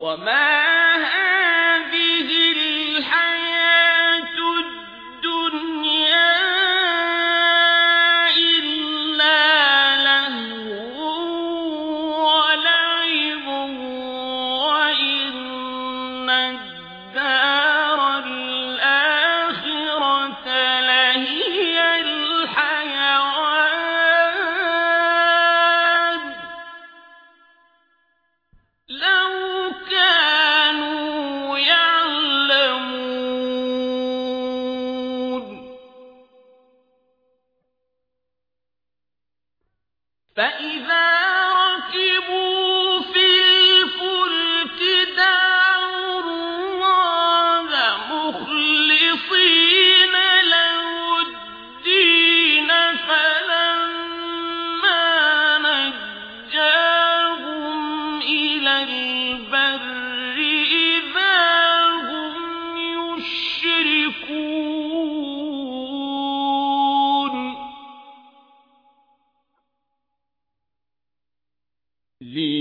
وما هذه الحياة الدنيا إلا له ولعب وإن الدار فإذا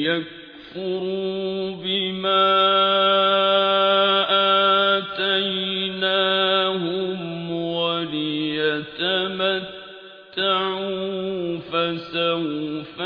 لِيَكْفُرُوا بِمَا آتَيْنَاهُمْ وَلِيَتَمَتَّعُوا فَسَوْفَ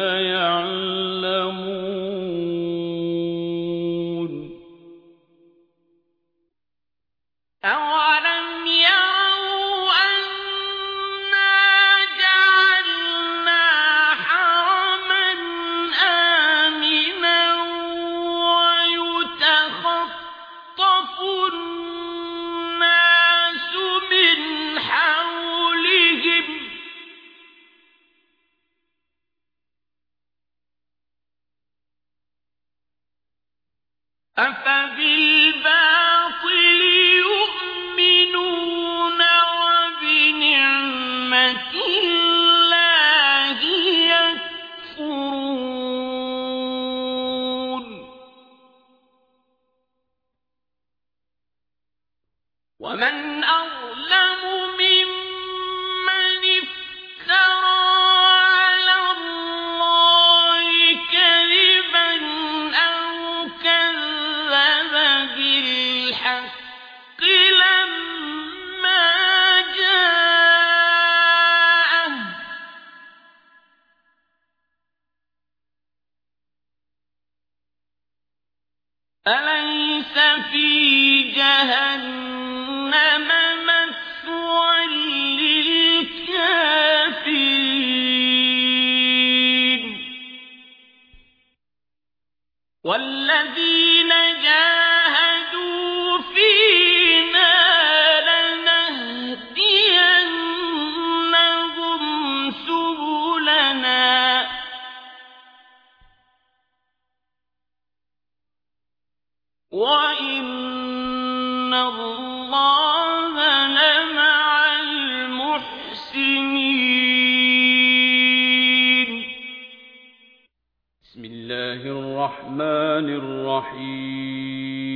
أفبالباطل يؤمنون وبنعمة الله يكفرون. ومن أظلم من والذين جاهدوا فينا لنهدينهم سبلنا. وإن الله الله الرحمن الرحيم.